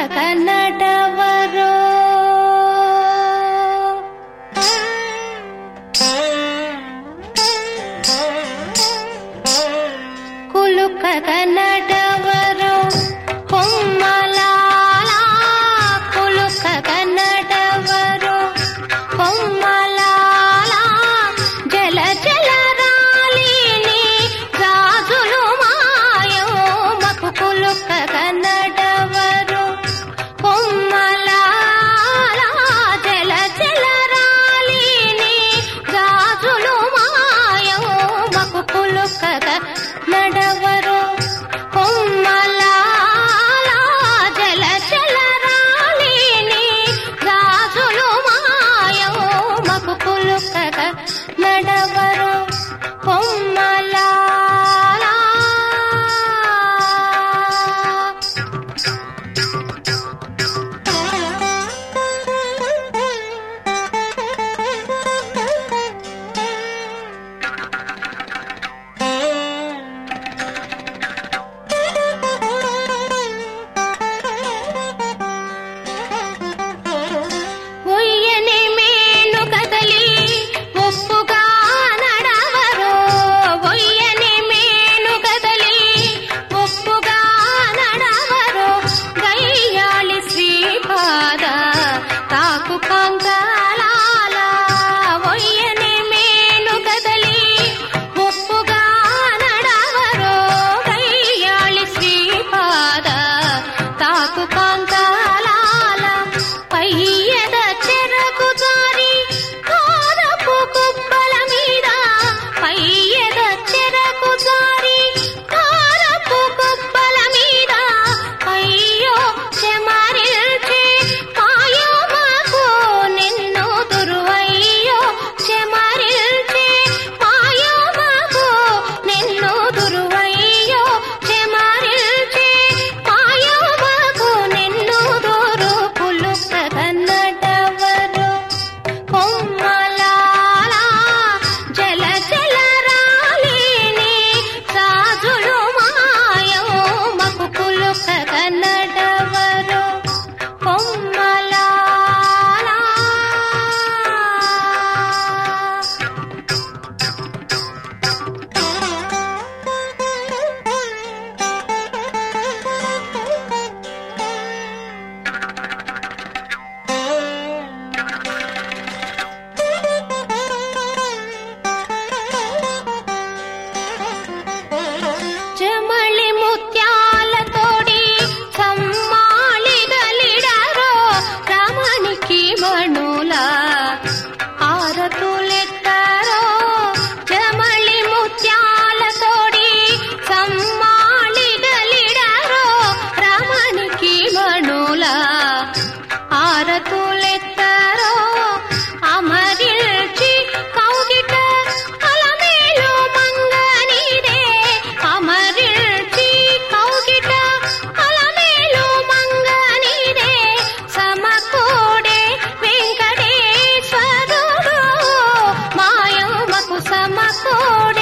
పక్కనటవరో కులుక కన్నడ তোর